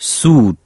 速